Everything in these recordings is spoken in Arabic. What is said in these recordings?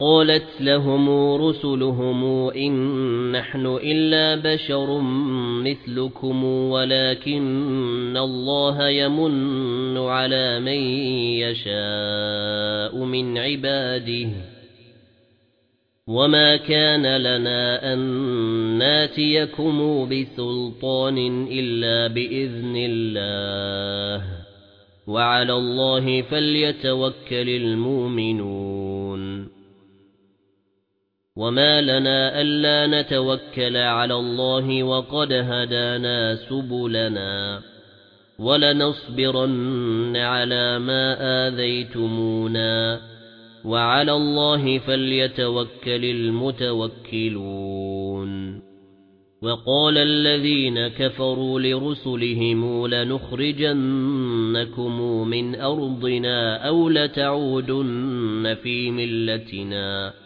قالت لهم رسلهم إن نحن إلا بشر مثلكم ولكن الله يمن على من يشاء من عباده وما كان لنا أن ناتيكم بسلطان إلا بإذن الله وعلى الله فليتوكل المؤمنون وما لنا ألا نتوكل على الله وقد هدانا سبلنا ولنصبرن على ما آذيتمونا وعلى الله فليتوكل المتوكلون وقال الذين كفروا لرسلهم لنخرجنكم من أرضنا أو لتعودن في ملتنا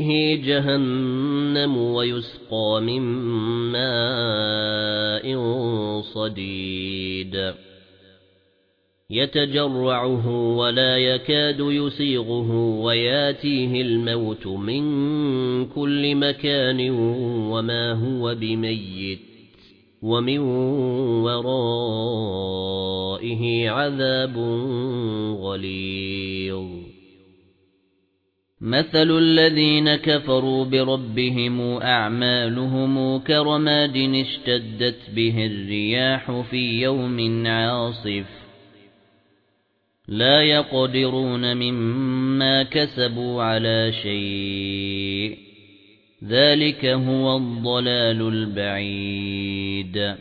ورائه جهنم ويسقى من ماء صديد يتجرعه ولا يكاد يسيغه وياتيه الموت من كل مكان وما هو بميت ومن ورائه عذاب غليظ مثل الذين كفروا بربهم أعمالهم كرماد اشتدت به الرياح في يوم عاصف لا يقدرون مما كسبوا على شيء ذلك هو الضلال البعيد